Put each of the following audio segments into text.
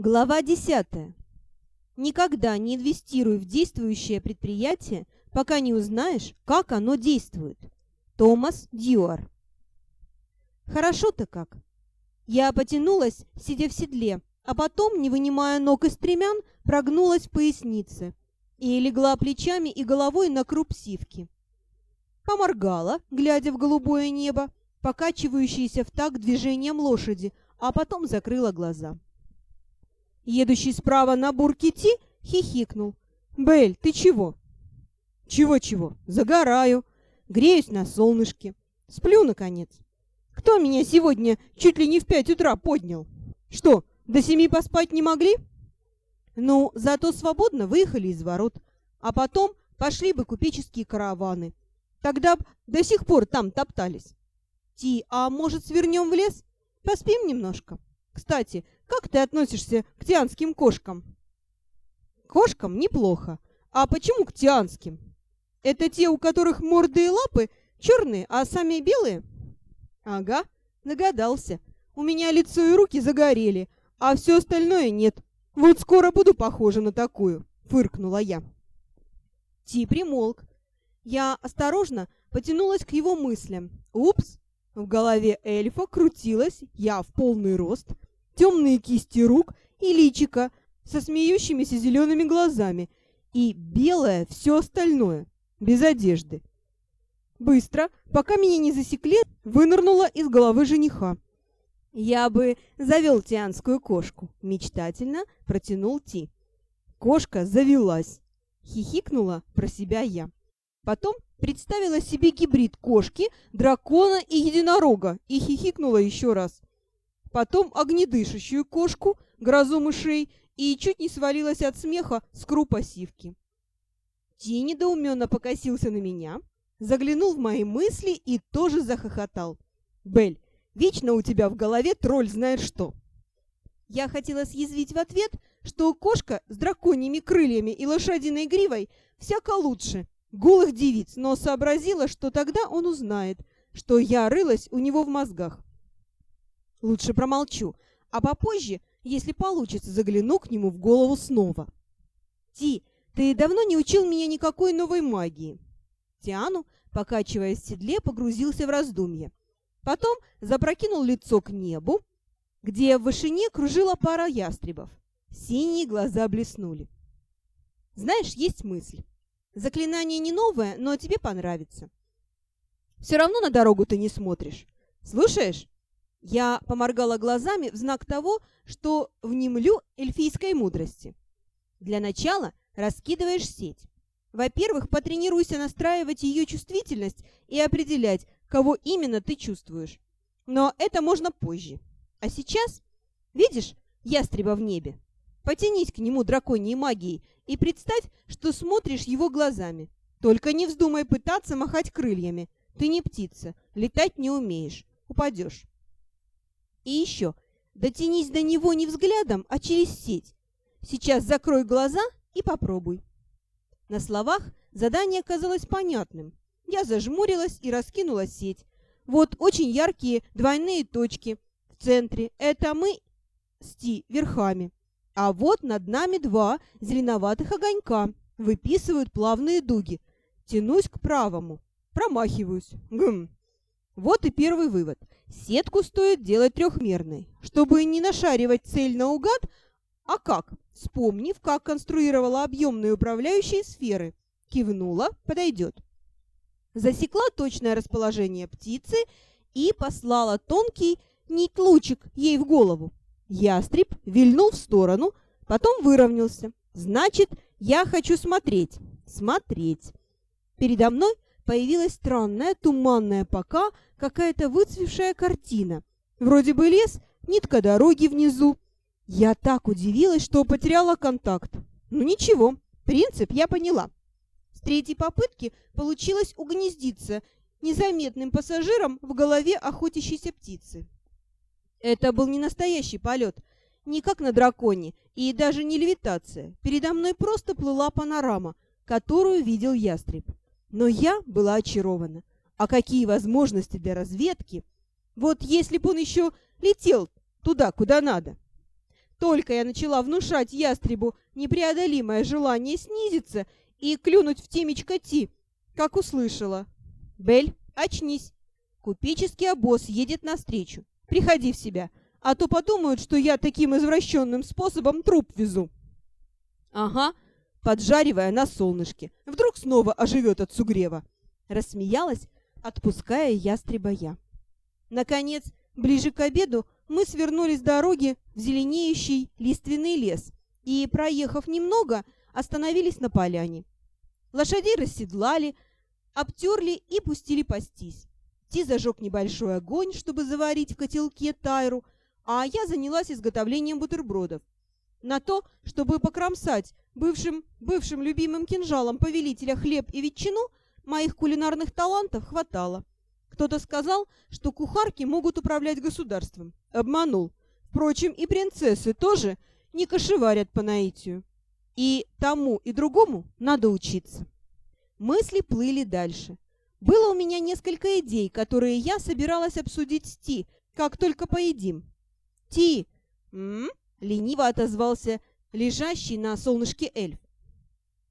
Глава 10. Никогда не инвестируй в действующее предприятие, пока не узнаешь, как оно действует. Томас Дьюар. Хорошо-то как. Я потянулась, сидя в седле, а потом, не вынимая ног из стремян, прогнулась в пояснице и легла плечами и головой на круп сивки. Поморгала, глядя в голубое небо, покачивающееся в такт движением лошади, а потом закрыла глаза. Едущий справа на бурке Ти хихикнул. «Бель, ты чего?» «Чего-чего? Загораю. Греюсь на солнышке. Сплю, наконец. Кто меня сегодня чуть ли не в пять утра поднял? Что, до семи поспать не могли?» «Ну, зато свободно выехали из ворот. А потом пошли бы купеческие караваны. Тогда б до сих пор там топтались. Ти, а может, свернем в лес? Поспим немножко?» Кстати, как ты относишься к тианским кошкам? Кошкам неплохо. А почему к тианским? Это те, у которых морды и лапы черные, а сами белые? Ага, догадался. У меня лицо и руки загорели, а все остальное нет. Вот скоро буду похожа на такую, фыркнула я. Ти примолк. Я осторожно потянулась к его мыслям. Упс! В голове эльфа крутилась я в полный рост, темные кисти рук и личика со смеющимися зелеными глазами и белое все остальное, без одежды. Быстро, пока меня не засекли, вынырнула из головы жениха. «Я бы завел тианскую кошку», — мечтательно протянул Ти. Кошка завелась. Хихикнула про себя я. Потом представила себе гибрид кошки, дракона и единорога и хихикнула еще раз потом огнедышащую кошку, грозу мышей, и чуть не свалилась от смеха с крупа сивки. Ти недоуменно покосился на меня, заглянул в мои мысли и тоже захохотал. «Бель, вечно у тебя в голове тролль знает что!» Я хотела съязвить в ответ, что кошка с драконьими крыльями и лошадиной гривой всяко лучше голых девиц, но сообразила, что тогда он узнает, что я рылась у него в мозгах. Лучше промолчу, а попозже, если получится, загляну к нему в голову снова. Ти, ты давно не учил меня никакой новой магии. Тиану, покачиваясь в седле, погрузился в раздумье. Потом запрокинул лицо к небу, где в вышине кружила пара ястребов. Синие глаза блеснули. Знаешь, есть мысль. Заклинание не новое, но тебе понравится. Все равно на дорогу ты не смотришь. Слушаешь? Я поморгала глазами в знак того, что внемлю эльфийской мудрости. Для начала раскидываешь сеть. Во-первых, потренируйся настраивать ее чувствительность и определять, кого именно ты чувствуешь. Но это можно позже. А сейчас, видишь, ястреба в небе? Потянись к нему драконьей магией и представь, что смотришь его глазами. Только не вздумай пытаться махать крыльями. Ты не птица, летать не умеешь, упадешь. И еще, дотянись до него не взглядом, а через сеть. Сейчас закрой глаза и попробуй. На словах задание казалось понятным. Я зажмурилась и раскинула сеть. Вот очень яркие двойные точки в центре. Это мы с Ти верхами. А вот над нами два зеленоватых огонька. Выписывают плавные дуги. Тянусь к правому. Промахиваюсь. Гм. Вот и первый вывод. Сетку стоит делать трехмерной, чтобы не нашаривать цель наугад, а как? Вспомнив, как конструировала объемные управляющие сферы. Кивнула, подойдет. Засекла точное расположение птицы и послала тонкий нить-лучик ей в голову. Ястреб вильнул в сторону, потом выровнялся. Значит, я хочу смотреть. Смотреть. Передо мной появилась странная туманная пока какая-то выцвевшая картина. Вроде бы лес, нитка дороги внизу. Я так удивилась, что потеряла контакт. Ну ничего, принцип я поняла. С третьей попытки получилось угнездиться незаметным пассажиром в голове охотящейся птицы. Это был не настоящий полет, не как на драконе, и даже не левитация. Передо мной просто плыла панорама, которую видел ястреб. Но я была очарована. А какие возможности для разведки? Вот если бы он еще летел туда, куда надо. Только я начала внушать ястребу непреодолимое желание снизиться и клюнуть в темечко Ти, как услышала. «Бель, очнись! Купеческий обоз едет навстречу. Приходи в себя, а то подумают, что я таким извращенным способом труп везу». «Ага», поджаривая на солнышке. Вдруг снова оживет от сугрева. Рассмеялась, отпуская ястреба я. Наконец, ближе к обеду, мы свернули с дороги в зеленеющий лиственный лес и, проехав немного, остановились на поляне. Лошадей расседлали, обтерли и пустили пастись. Ти зажег небольшой огонь, чтобы заварить в котелке тайру, а я занялась изготовлением бутербродов. На то, чтобы покромсать бывшим, бывшим любимым кинжалом повелителя хлеб и ветчину, моих кулинарных талантов хватало. Кто-то сказал, что кухарки могут управлять государством. Обманул. Впрочем, и принцессы тоже не кошеварят по наитию. И тому, и другому надо учиться. Мысли плыли дальше. Было у меня несколько идей, которые я собиралась обсудить с Ти, как только поедим. «Ти!» Лениво отозвался лежащий на солнышке эльф.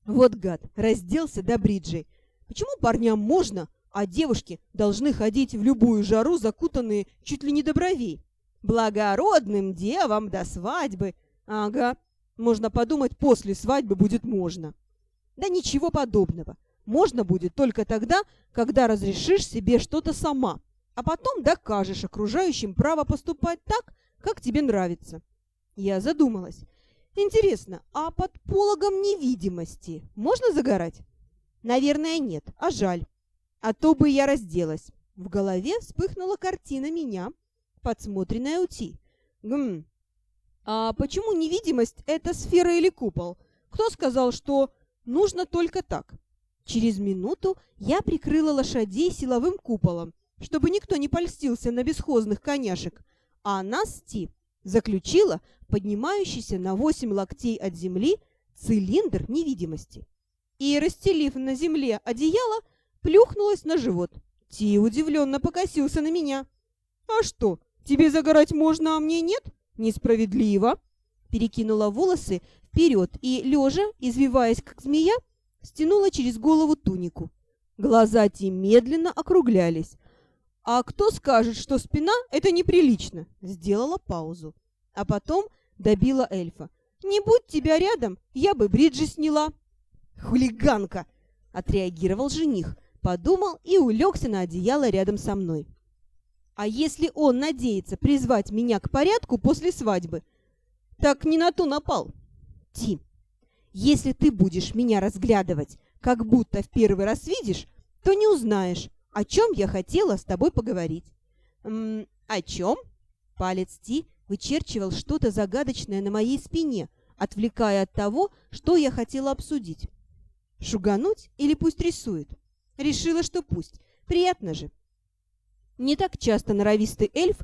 Вот гад, разделся до бриджей. Почему парням можно, а девушки должны ходить в любую жару, закутанные чуть ли не до бровей. Благородным девам до свадьбы. Ага, можно подумать, после свадьбы будет можно. Да ничего подобного. Можно будет только тогда, когда разрешишь себе что-то сама, а потом докажешь окружающим право поступать так, как тебе нравится. Я задумалась. Интересно, а под пологом невидимости можно загорать? Наверное, нет, а жаль а то бы я разделась. В голове вспыхнула картина меня, подсмотренная Ути. Гм, а почему невидимость — это сфера или купол? Кто сказал, что нужно только так? Через минуту я прикрыла лошадей силовым куполом, чтобы никто не польстился на бесхозных коняшек, а нас Ти заключила поднимающийся на восемь локтей от земли цилиндр невидимости. И, расстелив на земле одеяло, плюхнулась на живот. Ти удивленно покосился на меня. «А что, тебе загорать можно, а мне нет? Несправедливо!» Перекинула волосы вперед и, лежа, извиваясь как змея, стянула через голову тунику. Глаза Ти медленно округлялись. «А кто скажет, что спина — это неприлично?» Сделала паузу. А потом добила эльфа. «Не будь тебя рядом, я бы бриджи сняла». «Хулиганка!» — отреагировал жених подумал и улегся на одеяло рядом со мной. А если он надеется призвать меня к порядку после свадьбы, так не на ту напал. Тим, если ты будешь меня разглядывать, как будто в первый раз видишь, то не узнаешь, о чем я хотела с тобой поговорить. М -м, о чем? Палец Ти вычерчивал что-то загадочное на моей спине, отвлекая от того, что я хотела обсудить. Шугануть или пусть рисует? Решила, что пусть. Приятно же. Не так часто норовистый эльф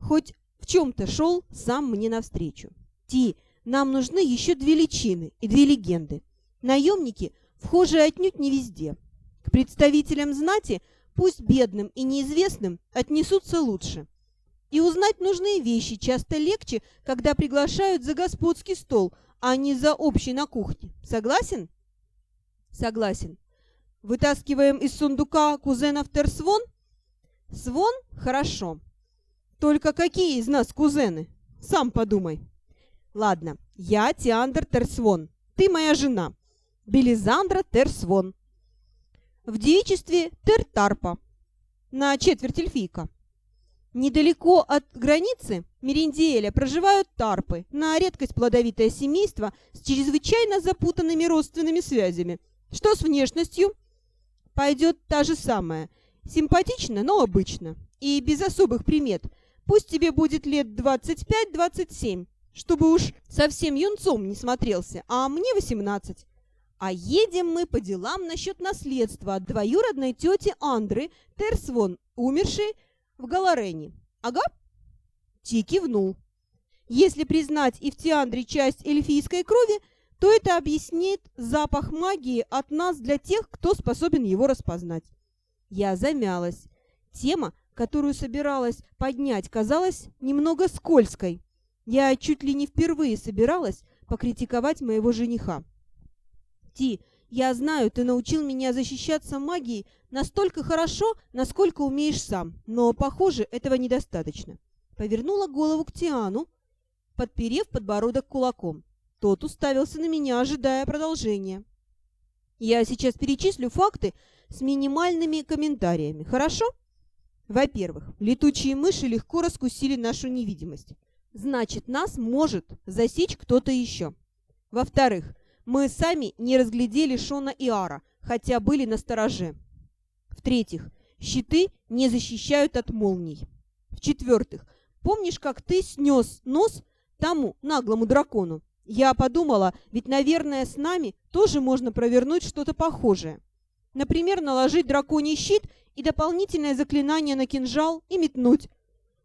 хоть в чем-то шел сам мне навстречу. Ти, нам нужны еще две личины и две легенды. Наемники вхожи отнюдь не везде. К представителям знати, пусть бедным и неизвестным, отнесутся лучше. И узнать нужные вещи часто легче, когда приглашают за господский стол, а не за общий на кухне. Согласен? Согласен. Вытаскиваем из сундука кузенов Терсвон? Свон? Хорошо. Только какие из нас кузены? Сам подумай. Ладно, я Тиандр Терсвон. Ты моя жена. Белизандра Терсвон. В девичестве Тертарпа. На четверть эльфийка. Недалеко от границы Мериндиэля проживают тарпы, на редкость плодовитое семейство с чрезвычайно запутанными родственными связями. Что с внешностью? пойдет та же самая. Симпатично, но обычно. И без особых примет. Пусть тебе будет лет 25-27, чтобы уж совсем юнцом не смотрелся, а мне 18. А едем мы по делам насчет наследства от двоюродной тети Андры Терсвон, умершей в Галарене. Ага? Ти кивнул. Если признать и в Тиандре часть эльфийской крови, то это объяснит запах магии от нас для тех, кто способен его распознать. Я замялась. Тема, которую собиралась поднять, казалась немного скользкой. Я чуть ли не впервые собиралась покритиковать моего жениха. Ти, я знаю, ты научил меня защищаться магией настолько хорошо, насколько умеешь сам, но, похоже, этого недостаточно. Повернула голову к Тиану, подперев подбородок кулаком. Тот уставился на меня, ожидая продолжения. Я сейчас перечислю факты с минимальными комментариями, хорошо? Во-первых, летучие мыши легко раскусили нашу невидимость. Значит, нас может засечь кто-то еще. Во-вторых, мы сами не разглядели Шона и Ара, хотя были на стороже. В-третьих, щиты не защищают от молний. В-четвертых, помнишь, как ты снес нос тому наглому дракону? Я подумала, ведь, наверное, с нами тоже можно провернуть что-то похожее. Например, наложить драконий щит и дополнительное заклинание на кинжал и метнуть.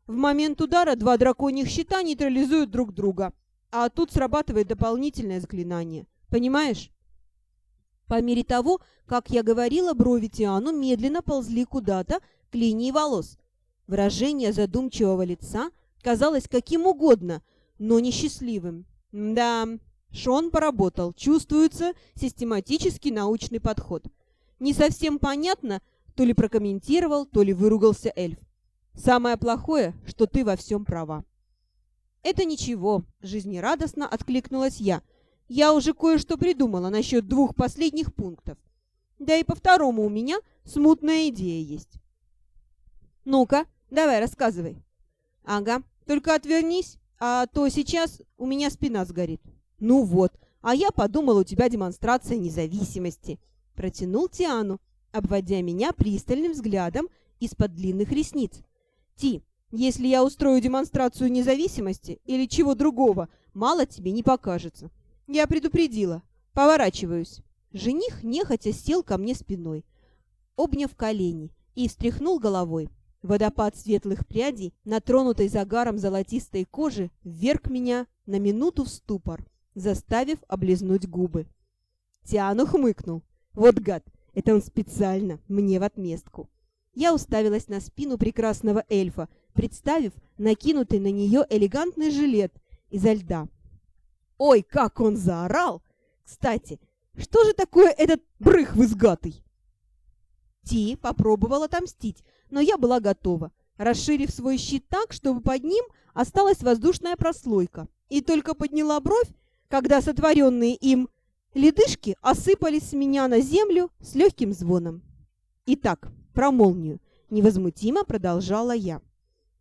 В момент удара два драконьих щита нейтрализуют друг друга, а тут срабатывает дополнительное заклинание. Понимаешь? По мере того, как я говорила, брови Тиану медленно ползли куда-то к линии волос. Выражение задумчивого лица казалось каким угодно, но несчастливым. Да, Шон поработал. Чувствуется систематический научный подход. Не совсем понятно, то ли прокомментировал, то ли выругался эльф. Самое плохое, что ты во всем права. Это ничего, жизнерадостно откликнулась я. Я уже кое-что придумала насчет двух последних пунктов. Да и по второму у меня смутная идея есть. Ну-ка, давай, рассказывай. Ага, только отвернись, а то сейчас у меня спина сгорит. Ну вот, а я подумал, у тебя демонстрация независимости. Протянул Тиану, обводя меня пристальным взглядом из-под длинных ресниц. Ти, если я устрою демонстрацию независимости или чего другого, мало тебе не покажется. Я предупредила. Поворачиваюсь. Жених нехотя сел ко мне спиной, обняв колени, и встряхнул головой. Водопад светлых прядей, натронутой загаром золотистой кожи, вверг меня на минуту в ступор, заставив облизнуть губы. Тиану хмыкнул. Вот гад, это он специально, мне в отместку. Я уставилась на спину прекрасного эльфа, представив накинутый на нее элегантный жилет изо льда. Ой, как он заорал! Кстати, что же такое этот брых вызгатый? Ти попробовал отомстить, но я была готова, расширив свой щит так, чтобы под ним осталась воздушная прослойка, и только подняла бровь, когда сотворенные им ледышки осыпались с меня на землю с легким звоном. Итак, про молнию невозмутимо продолжала я.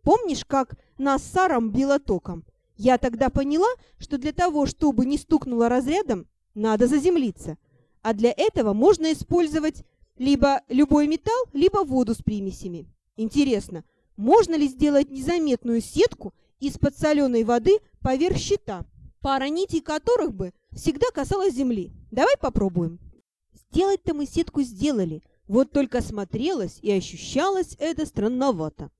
Помнишь, как нас Саром било током? Я тогда поняла, что для того, чтобы не стукнуло разрядом, надо заземлиться. А для этого можно использовать либо любой металл, либо воду с примесями. Интересно, можно ли сделать незаметную сетку из подсоленной воды поверх щита, пара нитей которых бы всегда касалась земли? Давай попробуем. Сделать-то мы сетку сделали, вот только смотрелось и ощущалось это странновато.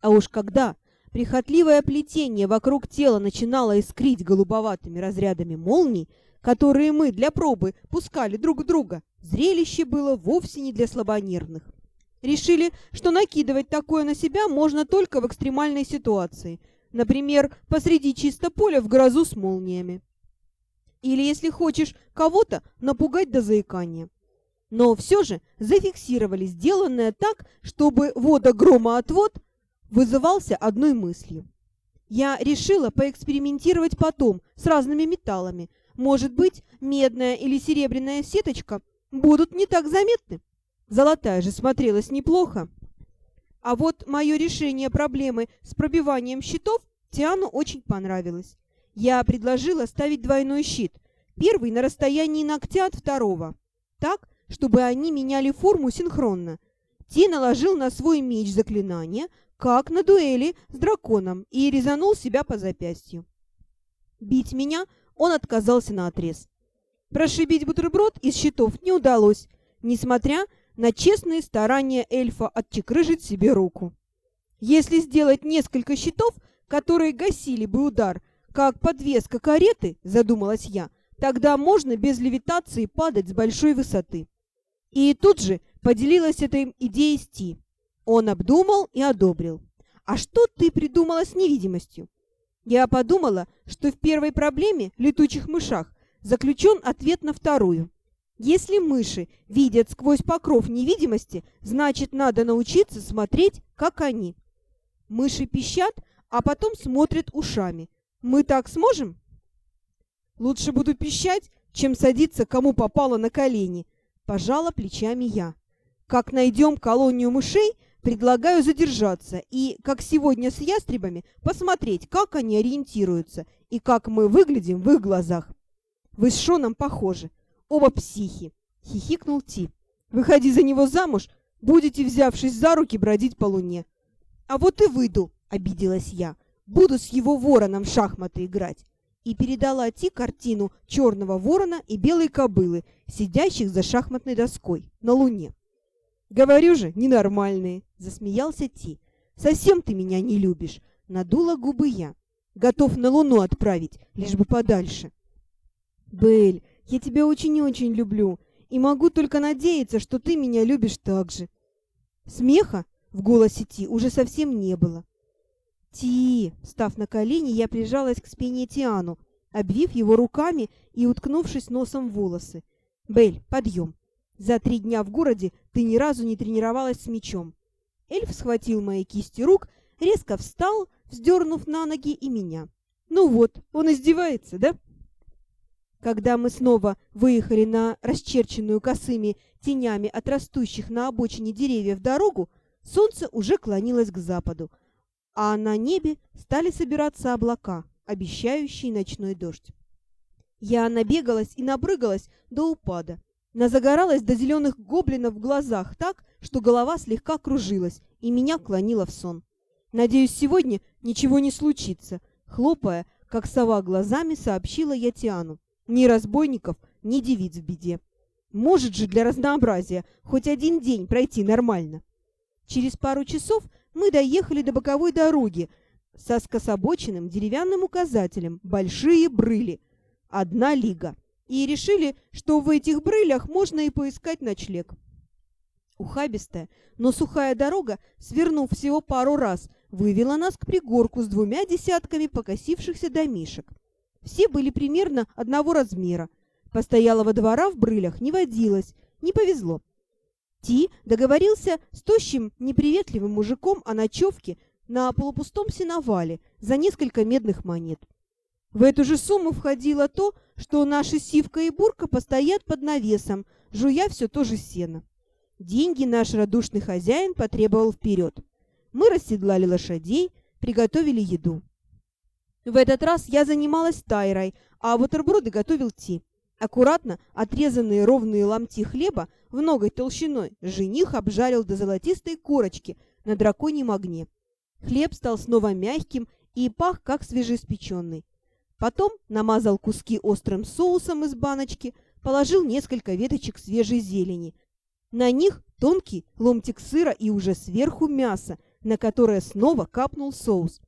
А уж когда Прихотливое плетение вокруг тела начинало искрить голубоватыми разрядами молний, которые мы для пробы пускали друг друга. Зрелище было вовсе не для слабонервных. Решили, что накидывать такое на себя можно только в экстремальной ситуации, например, посреди чисто поля в грозу с молниями. Или, если хочешь, кого-то напугать до заикания. Но все же зафиксировали сделанное так, чтобы водогромоотвод вызывался одной мыслью. Я решила поэкспериментировать потом с разными металлами. Может быть, медная или серебряная сеточка будут не так заметны. Золотая же смотрелась неплохо. А вот мое решение проблемы с пробиванием щитов Тиану очень понравилось. Я предложила ставить двойной щит. Первый на расстоянии ногтя от второго. Так, чтобы они меняли форму синхронно. Ти наложил на свой меч заклинание, как на дуэли с драконом, и резанул себя по запястью. Бить меня он отказался на отрез. Прошибить бутерброд из щитов не удалось, несмотря на честные старания эльфа отчекрыжить себе руку. Если сделать несколько щитов, которые гасили бы удар, как подвеска кареты, задумалась я, тогда можно без левитации падать с большой высоты. И тут же поделилась этой идеей Сти. Он обдумал и одобрил. «А что ты придумала с невидимостью?» Я подумала, что в первой проблеме летучих мышах заключен ответ на вторую. Если мыши видят сквозь покров невидимости, значит, надо научиться смотреть, как они. Мыши пищат, а потом смотрят ушами. Мы так сможем? Лучше буду пищать, чем садиться кому попало на колени, пожала плечами я. Как найдем колонию мышей, предлагаю задержаться и, как сегодня с ястребами, посмотреть, как они ориентируются и как мы выглядим в их глазах. Вы с Шоном похожи. Оба психи, хихикнул Ти. Выходи за него замуж, будете, взявшись за руки, бродить по луне. А вот и выйду, обиделась я. Буду с его вороном в шахматы играть. И передала Ти картину черного ворона и белой кобылы, сидящих за шахматной доской на луне. «Говорю же, ненормальные!» — засмеялся Ти. «Совсем ты меня не любишь!» — надула губы я. «Готов на луну отправить, лишь бы подальше!» «Белль, я тебя очень и очень люблю, и могу только надеяться, что ты меня любишь так же. Смеха в голосе Ти уже совсем не было. Ти, став на колени, я прижалась к спине Тиану, обвив его руками и уткнувшись носом в волосы. Бель, подъем. За три дня в городе ты ни разу не тренировалась с мечом. Эльф схватил мои кисти рук, резко встал, вздернув на ноги и меня. Ну вот, он издевается, да? Когда мы снова выехали на расчерченную косыми тенями от растущих на обочине деревьев дорогу, солнце уже клонилось к западу, а на небе стали собираться облака, обещающие ночной дождь. Я набегалась и набрыгалась до упада. Назагоралась до зеленых гоблинов в глазах так, что голова слегка кружилась, и меня клонило в сон. Надеюсь, сегодня ничего не случится, хлопая, как сова глазами, сообщила я Тиану. Ни разбойников, ни девиц в беде. Может же для разнообразия хоть один день пройти нормально. Через пару часов мы доехали до боковой дороги со скособоченным деревянным указателем «Большие брыли». Одна лига. И решили, что в этих брылях можно и поискать ночлег. Ухабистая, но сухая дорога, свернув всего пару раз, вывела нас к пригорку с двумя десятками покосившихся домишек. Все были примерно одного размера. Постоялого двора в брылях не водилось, не повезло. Ти договорился с тощим, неприветливым мужиком о ночевке на полупустом сеновале за несколько медных монет. В эту же сумму входило то, что наши Сивка и Бурка постоят под навесом, жуя все то же сено. Деньги наш радушный хозяин потребовал вперед. Мы расседлали лошадей, приготовили еду. В этот раз я занималась тайрой, а бутерброды готовил Ти. Аккуратно отрезанные ровные ломти хлеба в ноготь толщиной жених обжарил до золотистой корочки на драконьем огне. Хлеб стал снова мягким и пах, как свежеиспеченный. Потом намазал куски острым соусом из баночки, положил несколько веточек свежей зелени. На них тонкий ломтик сыра и уже сверху мясо, на которое снова капнул соус.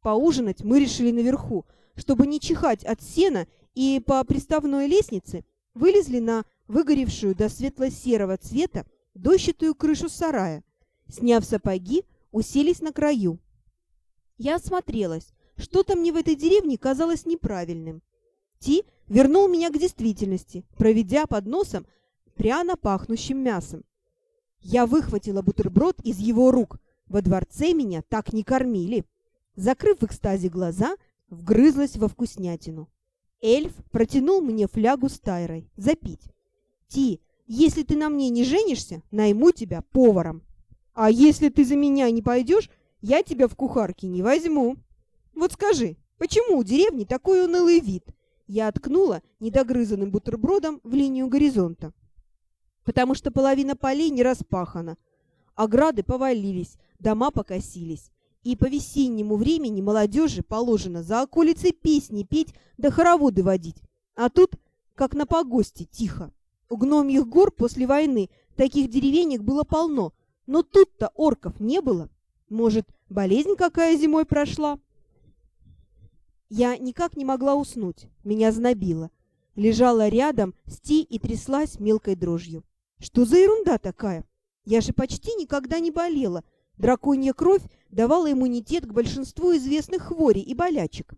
Поужинать мы решили наверху, чтобы не чихать от сена, и по приставной лестнице вылезли на выгоревшую до светло-серого цвета дощатую крышу сарая. Сняв сапоги, уселись на краю. Я осмотрелась. Что-то мне в этой деревне казалось неправильным. Ти вернул меня к действительности, проведя под носом пряно пахнущим мясом. Я выхватила бутерброд из его рук. Во дворце меня так не кормили. Закрыв в экстазе глаза, вгрызлась во вкуснятину. Эльф протянул мне флягу с тайрой. Запить. Ти, если ты на мне не женишься, найму тебя поваром. А если ты за меня не пойдешь, я тебя в кухарке не возьму. Вот скажи, почему у деревни такой унылый вид? Я откнула недогрызанным бутербродом в линию горизонта. Потому что половина полей не распахана. Ограды повалились, дома покосились и по весеннему времени молодежи положено за околицей песни петь да хороводы водить. А тут, как на погосте, тихо. У гномьих гор после войны таких деревенек было полно, но тут-то орков не было. Может, болезнь какая зимой прошла? Я никак не могла уснуть, меня знобило. Лежала рядом с Ти и тряслась мелкой дрожью. Что за ерунда такая? Я же почти никогда не болела, Драконья кровь давала иммунитет к большинству известных хворей и болячек.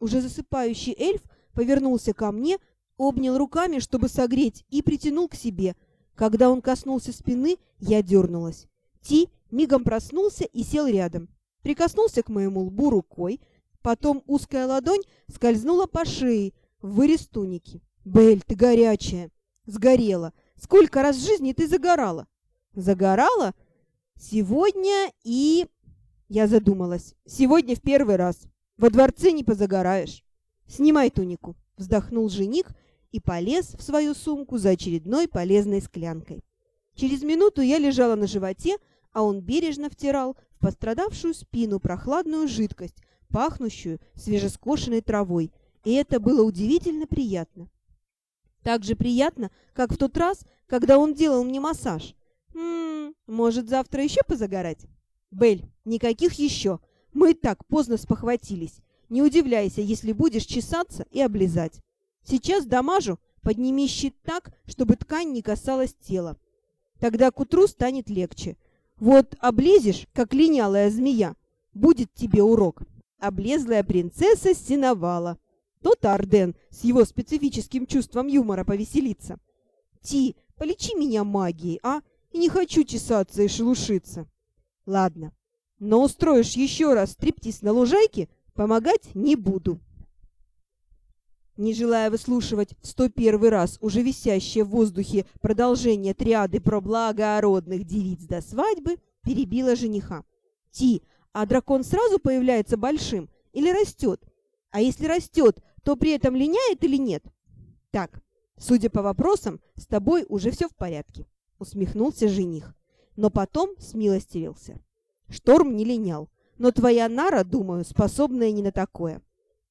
Уже засыпающий эльф повернулся ко мне, обнял руками, чтобы согреть, и притянул к себе. Когда он коснулся спины, я дернулась. Ти мигом проснулся и сел рядом. Прикоснулся к моему лбу рукой, потом узкая ладонь скользнула по шее в вырез туники. «Бель, ты горячая!» «Сгорела! Сколько раз в жизни ты загорала?» «Загорала?» «Сегодня и...» Я задумалась. «Сегодня в первый раз. Во дворце не позагораешь. Снимай тунику!» Вздохнул жених и полез в свою сумку за очередной полезной склянкой. Через минуту я лежала на животе, а он бережно втирал в пострадавшую спину прохладную жидкость, пахнущую свежескошенной травой, и это было удивительно приятно. Так же приятно, как в тот раз, когда он делал мне массаж. «М -м, может, завтра еще позагорать?» «Бель, никаких еще. Мы и так поздно спохватились. Не удивляйся, если будешь чесаться и облизать. Сейчас дамажу, подними щит так, чтобы ткань не касалась тела. Тогда к утру станет легче. Вот облезешь, как линялая змея, будет тебе урок. Облезлая принцесса синовала. Тот Арден с его специфическим чувством юмора повеселится. Ти, полечи меня магией, а? И не хочу чесаться и шелушиться. Ладно, но устроишь еще раз стриптиз на лужайке, помогать не буду. Не желая выслушивать в сто первый раз уже висящее в воздухе продолжение триады про благородных девиц до свадьбы, перебила жениха. «Ти, а дракон сразу появляется большим или растет? А если растет, то при этом линяет или нет?» «Так, судя по вопросам, с тобой уже все в порядке», — усмехнулся жених. Но потом смилостивился. Шторм не линял, но твоя нара, думаю, способная не на такое.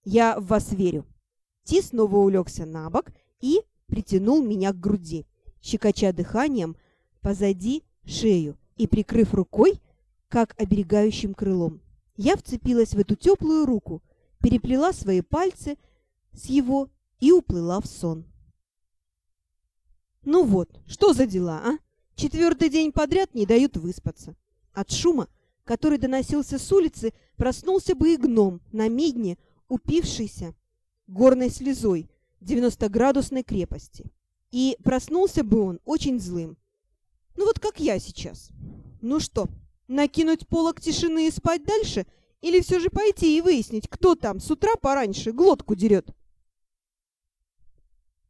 Я в вас верю». Ти снова улегся на бок и притянул меня к груди, щекоча дыханием позади шею и прикрыв рукой, как оберегающим крылом. Я вцепилась в эту теплую руку, переплела свои пальцы с его и уплыла в сон. Ну вот, что за дела, а? Четвертый день подряд не дают выспаться. От шума который доносился с улицы, проснулся бы и гном на медне, упившийся горной слезой 90-градусной крепости. И проснулся бы он очень злым. Ну вот как я сейчас. Ну что, накинуть полок тишины и спать дальше? Или все же пойти и выяснить, кто там с утра пораньше глотку дерет?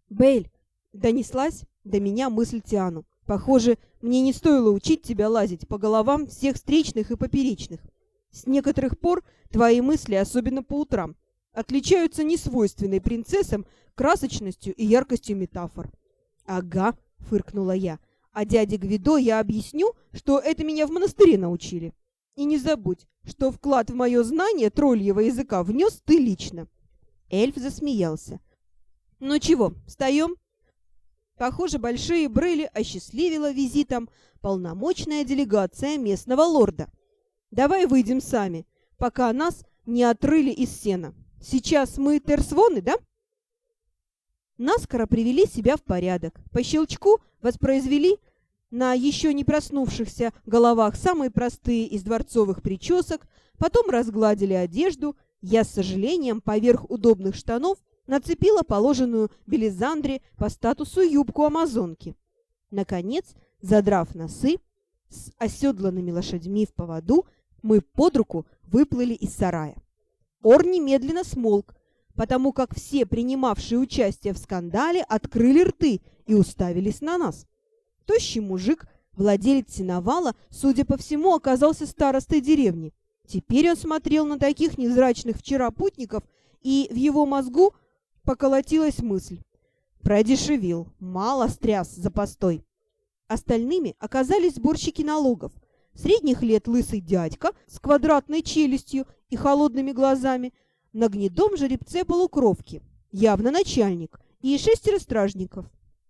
Бейль, донеслась до меня мысль Тиану. Похоже, мне не стоило учить тебя лазить по головам всех встречных и поперечных. С некоторых пор твои мысли, особенно по утрам, отличаются несвойственной принцессам красочностью и яркостью метафор. «Ага», — фыркнула я, — «а дяде Гвидо я объясню, что это меня в монастыре научили. И не забудь, что вклад в мое знание тролльего языка внес ты лично». Эльф засмеялся. «Ну чего, встаем?» Похоже, большие брыли осчастливила визитом полномочная делегация местного лорда. Давай выйдем сами, пока нас не отрыли из сена. Сейчас мы терсвоны, да? Наскоро привели себя в порядок. По щелчку воспроизвели на еще не проснувшихся головах самые простые из дворцовых причесок, потом разгладили одежду. Я с сожалением поверх удобных штанов нацепила положенную Белизандре по статусу юбку амазонки. Наконец, задрав носы, с оседланными лошадьми в поводу, мы под руку выплыли из сарая. Ор немедленно смолк, потому как все принимавшие участие в скандале открыли рты и уставились на нас. Тощий мужик, владелец сеновала, судя по всему, оказался старостой деревни. Теперь он смотрел на таких незрачных вчера путников, и в его мозгу – поколотилась мысль. Продешевил, мало стряс за постой. Остальными оказались сборщики налогов. Средних лет лысый дядька с квадратной челюстью и холодными глазами, на гнедом жеребце полукровки, явно начальник, и шестеро стражников.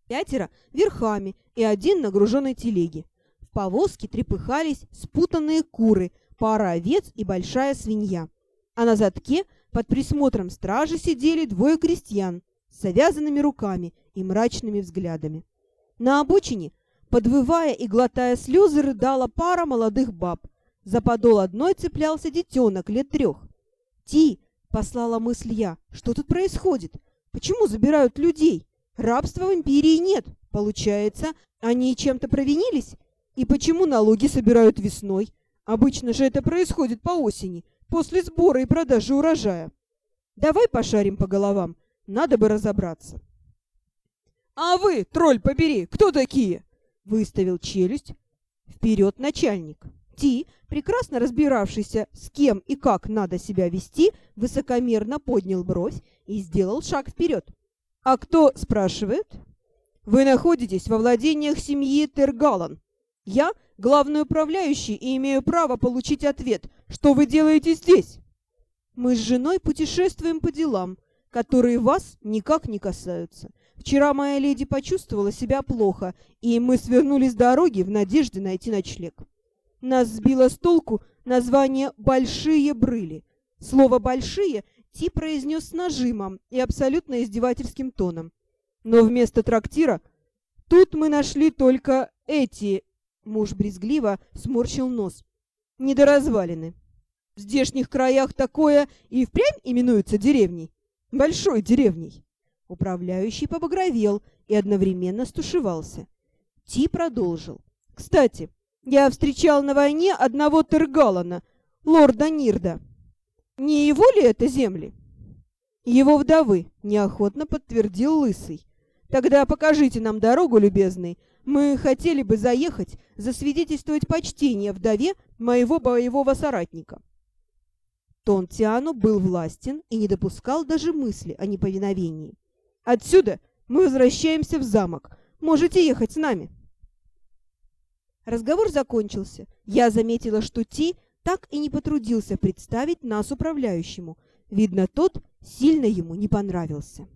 Пятеро верхами и один на груженной телеге. В повозке трепыхались спутанные куры, пара овец и большая свинья. А на задке под присмотром стражи сидели двое крестьян с завязанными руками и мрачными взглядами. На обочине, подвывая и глотая слезы, рыдала пара молодых баб. За подол одной цеплялся детенок лет трех. «Ти!» — послала мысль я. «Что тут происходит? Почему забирают людей? Рабства в империи нет. Получается, они чем-то провинились? И почему налоги собирают весной? Обычно же это происходит по осени, после сбора и продажи урожая. Давай пошарим по головам, надо бы разобраться. «А вы, тролль побери, кто такие?» Выставил челюсть. Вперед начальник. Ти, прекрасно разбиравшийся, с кем и как надо себя вести, высокомерно поднял бровь и сделал шаг вперед. «А кто?» — спрашивает. «Вы находитесь во владениях семьи Тергалан. Я — главный управляющий и имею право получить ответ. Что вы делаете здесь?» «Мы с женой путешествуем по делам, которые вас никак не касаются. Вчера моя леди почувствовала себя плохо, и мы свернули с дороги в надежде найти ночлег. Нас сбило с толку название «большие брыли». Слово «большие» Ти произнес с нажимом и абсолютно издевательским тоном. Но вместо трактира тут мы нашли только эти... Муж брезгливо сморщил нос. Недоразвалины. В здешних краях такое и впрямь именуется деревней. Большой деревней. Управляющий побагровел и одновременно стушевался. Ти продолжил. «Кстати, я встречал на войне одного Тергалана, лорда Нирда. Не его ли это земли?» «Его вдовы», — неохотно подтвердил Лысый. «Тогда покажите нам дорогу, любезный. Мы хотели бы заехать, засвидетельствовать почтение вдове моего боевого соратника». Тон Тиану был властен и не допускал даже мысли о неповиновении. Отсюда мы возвращаемся в замок. Можете ехать с нами. Разговор закончился. Я заметила, что Ти так и не потрудился представить нас управляющему. Видно, тот сильно ему не понравился.